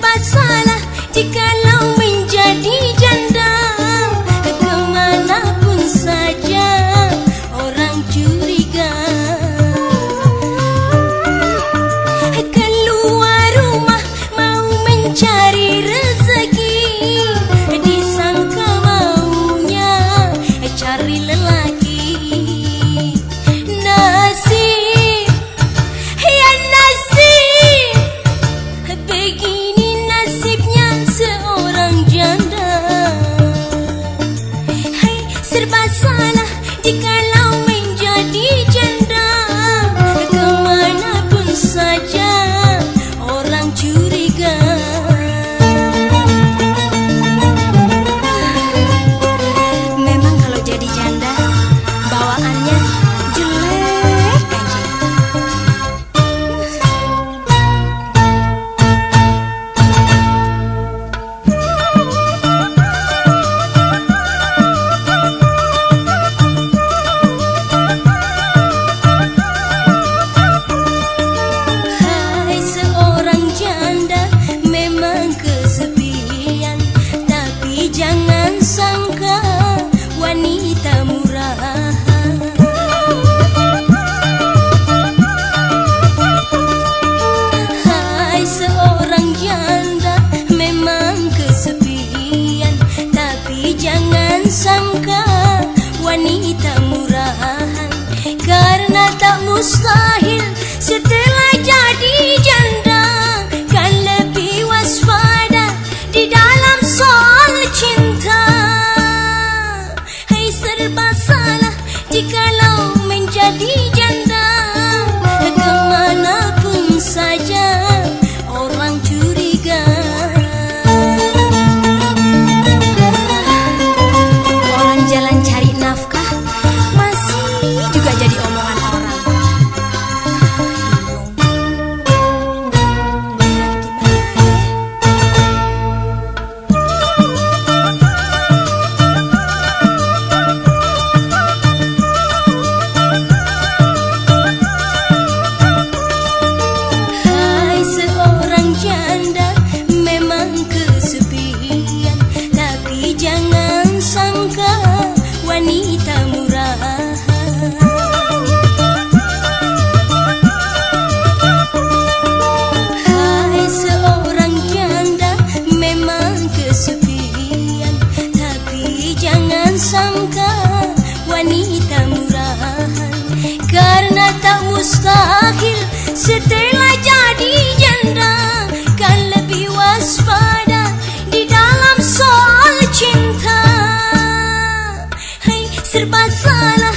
pasal Tak murahan Karena tak mustahil setelah jadi janda Kan lebih waspada di dalam soal cinta. Hai serba salah jikalau menjadi janda mustahil. Setelah jadi janda kan lebih waspada di dalam soal cinta. Hai serba salah.